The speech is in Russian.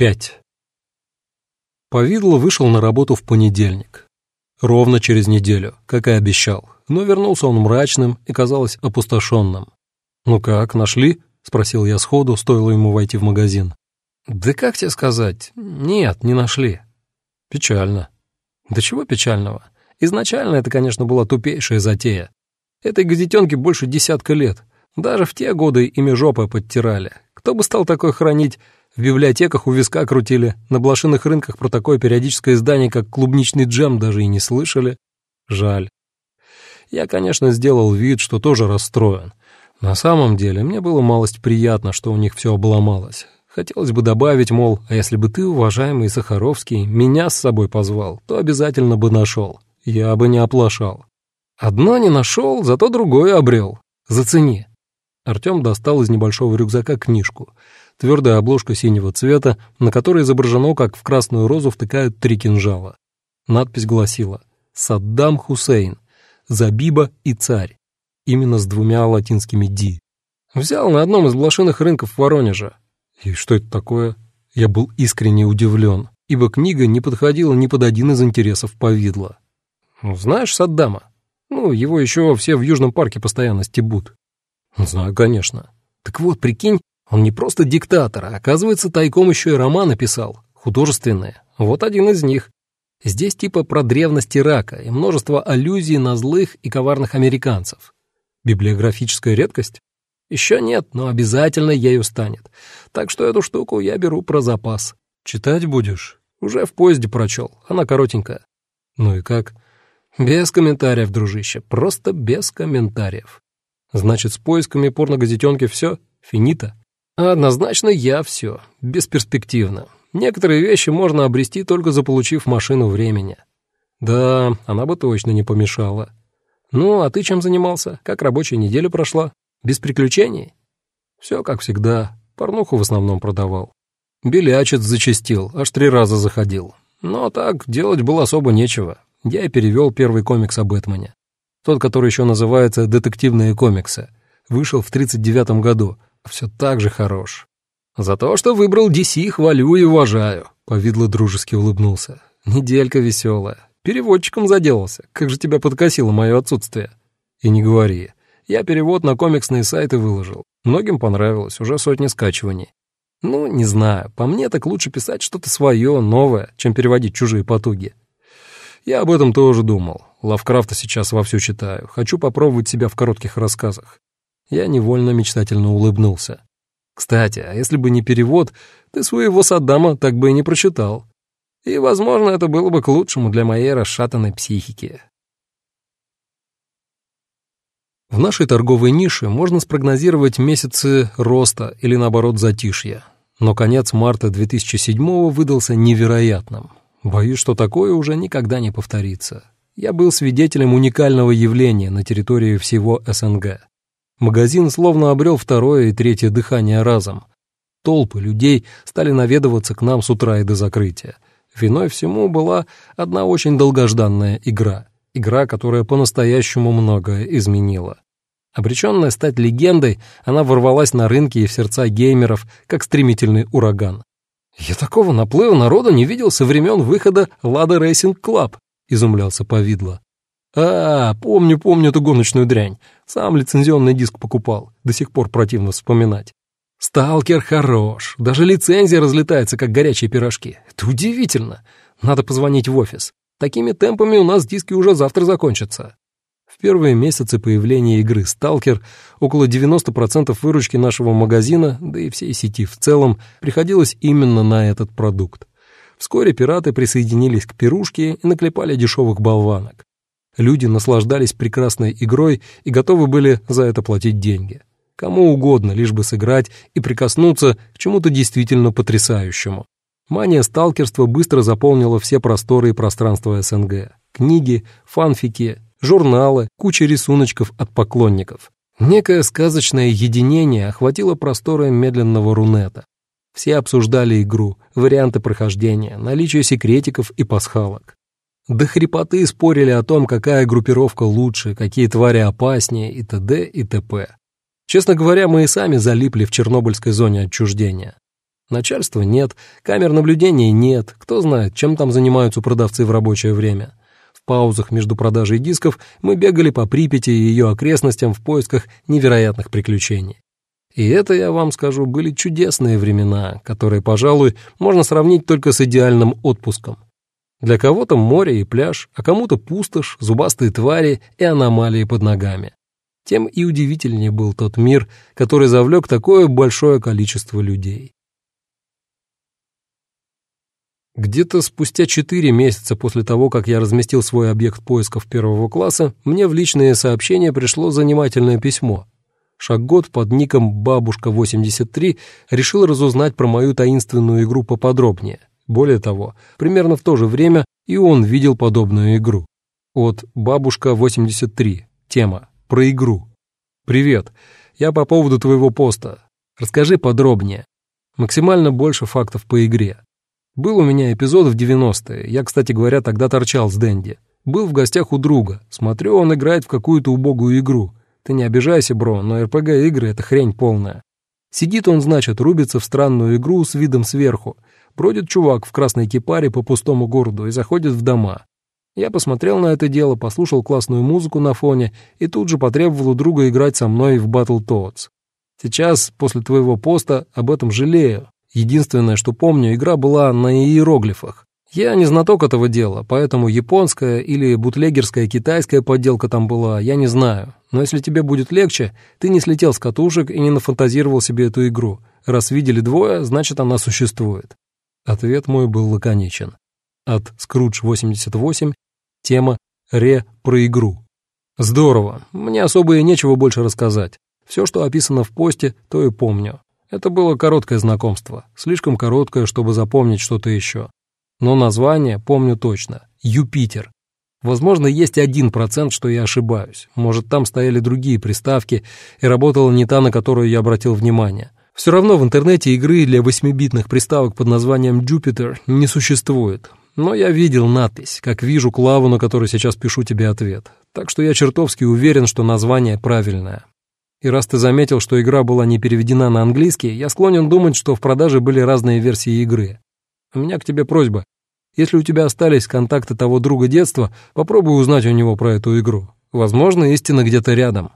5. Повидло вышел на работу в понедельник. Ровно через неделю, как и обещал. Но вернулся он мрачным и, казалось, опустошенным. «Ну как, нашли?» — спросил я сходу, стоило ему войти в магазин. «Да как тебе сказать? Нет, не нашли». «Печально». «Да чего печального? Изначально это, конечно, была тупейшая затея. Этой газетенке больше десятка лет. Даже в те годы ими жопы подтирали. Кто бы стал такой хранить в библиотеках у виска крутили, на блошиных рынках про такое периодическое издание, как «Клубничный джем», даже и не слышали. Жаль. Я, конечно, сделал вид, что тоже расстроен. На самом деле, мне было малость приятно, что у них все обломалось. Хотелось бы добавить, мол, а если бы ты, уважаемый Сахаровский, меня с собой позвал, то обязательно бы нашел. Я бы не оплошал. Одно не нашел, зато другое обрел. Зацени. Артем достал из небольшого рюкзака книжку — твердая обложка синего цвета, на которой изображено, как в красную розу втыкают три кинжала. Надпись гласила «Саддам Хусейн, Забиба и царь», именно с двумя латинскими «ди». Взял на одном из блошиных рынков Воронежа. И что это такое? Я был искренне удивлен, ибо книга не подходила ни под один из интересов повидла. Ну, знаешь Саддама? Ну, его еще все в Южном парке постоянно стебут. Знаю, конечно. Так вот, прикинь, он не просто диктатор, а оказывается, тайком еще и роман написал, художественные. Вот один из них. Здесь типа про древность Ирака и множество аллюзий на злых и коварных американцев. Библиографическая редкость? Еще нет, но обязательно ею станет. Так что эту штуку я беру про запас. Читать будешь? Уже в поезде прочел, она коротенькая. Ну и как? Без комментариев, дружище, просто без комментариев. Значит, с поисками порногазетенки все? Финита? Однозначно я все, бесперспективно. Некоторые вещи можно обрести, только заполучив машину времени. Да, она бы точно не помешала. Ну, а ты чем занимался? Как рабочая неделя прошла? Без приключений? Все как всегда. Порнуху в основном продавал. Белячец зачастил, аж три раза заходил. Но так делать было особо нечего. Я и перевел первый комикс о Бэтмене. Тот, который еще называется «Детективные комиксы». Вышел в 39 году — все так же хорош. За то, что выбрал DC, хвалю и уважаю», — Повидло дружески улыбнулся. «Неделька веселая. Переводчиком заделался. Как же тебя подкосило мое отсутствие?» «И не говори. Я перевод на комиксные сайты выложил. Многим понравилось, уже сотни скачиваний. Ну, не знаю, по мне так лучше писать что-то свое, новое, чем переводить чужие потуги. Я об этом тоже думал. Лавкрафта сейчас вовсю читаю. Хочу попробовать себя в коротких рассказах. Я невольно мечтательно улыбнулся. «Кстати, а если бы не перевод, ты своего Саддама так бы и не прочитал. И, возможно, это было бы к лучшему для моей расшатанной психики». В нашей торговой нише можно спрогнозировать месяцы роста или, наоборот, затишья. Но конец марта 2007 выдался невероятным. Боюсь, что такое уже никогда не повторится. Я был свидетелем уникального явления на территории всего СНГ. Магазин словно обрел второе и третье дыхание разом. Толпы людей стали наведываться к нам с утра и до закрытия. Виной всему была одна очень долгожданная игра. Игра, которая по-настоящему многое изменила. Обреченная стать легендой, она ворвалась на рынки и в сердца геймеров, как стремительный ураган. «Я такого наплыва народа не видел со времен выхода «Lada Racing Club», — изумлялся Повидло. «А, помню, помню эту гоночную дрянь. Сам лицензионный диск покупал. До сих пор противно вспоминать. Сталкер хорош. Даже лицензия разлетается, как горячие пирожки. Это удивительно. Надо позвонить в офис. Такими темпами у нас диски уже завтра закончатся». В первые месяцы появления игры «Сталкер» около 90% выручки нашего магазина, да и всей сети в целом, приходилось именно на этот продукт. Вскоре пираты присоединились к пирушке и наклепали дешевых болванок. Люди наслаждались прекрасной игрой и готовы были за это платить деньги. Кому угодно, лишь бы сыграть и прикоснуться к чему-то действительно потрясающему. Мания сталкерства быстро заполнила все просторы и пространства СНГ. Книги, фанфики, журналы, куча рисуночков от поклонников. Некое сказочное единение охватило просторы медленного рунета. Все обсуждали игру, варианты прохождения, наличие секретиков и пасхалок. До хрипоты спорили о том, какая группировка лучше, какие твари опаснее и т.д. и т.п. Честно говоря, мы и сами залипли в чернобыльской зоне отчуждения. Начальства нет, камер наблюдения нет, кто знает, чем там занимаются продавцы в рабочее время. В паузах между продажей дисков мы бегали по Припяти и ее окрестностям в поисках невероятных приключений. И это, я вам скажу, были чудесные времена, которые, пожалуй, можно сравнить только с идеальным отпуском. Для кого-то море и пляж, а кому-то пустошь, зубастые твари и аномалии под ногами. Тем и удивительнее был тот мир, который завлек такое большое количество людей. Где-то спустя четыре месяца после того, как я разместил свой объект поисков первого класса, мне в личные сообщения пришло занимательное письмо. Шаггот под ником «Бабушка83» решил разузнать про мою таинственную игру поподробнее. Более того, примерно в то же время и он видел подобную игру. От «Бабушка83». Тема «Про игру». «Привет. Я по поводу твоего поста. Расскажи подробнее. Максимально больше фактов по игре. Был у меня эпизод в 90-е. Я, кстати говоря, тогда торчал с Дэнди. Был в гостях у друга. Смотрю, он играет в какую-то убогую игру. Ты не обижайся, бро, но РПГ-игры — это хрень полная. Сидит он, значит, рубится в странную игру с видом сверху. Бродит чувак в красной кипаре по пустому городу и заходит в дома. Я посмотрел на это дело, послушал классную музыку на фоне и тут же потребовал у друга играть со мной в Battletoads. Сейчас, после твоего поста, об этом жалею. Единственное, что помню, игра была на иероглифах. Я не знаток этого дела, поэтому японская или бутлегерская китайская подделка там была, я не знаю. Но если тебе будет легче, ты не слетел с катушек и не нафантазировал себе эту игру. Раз видели двое, значит, она существует. Ответ мой был лаконичен. От Скрудж 88, тема «Ре про игру». Здорово, мне особо и нечего больше рассказать. Все, что описано в посте, то и помню. Это было короткое знакомство, слишком короткое, чтобы запомнить что-то еще. Но название помню точно — Юпитер. Возможно, есть один процент, что я ошибаюсь. Может, там стояли другие приставки, и работала не та, на которую я обратил внимание. Все равно в интернете игры для 8-битных приставок под названием Jupiter не существует. Но я видел надпись, как вижу клаву, на которой сейчас пишу тебе ответ. Так что я чертовски уверен, что название правильное. И раз ты заметил, что игра была не переведена на английский, я склонен думать, что в продаже были разные версии игры. У меня к тебе просьба. Если у тебя остались контакты того друга детства, попробуй узнать у него про эту игру. Возможно, истина где-то рядом.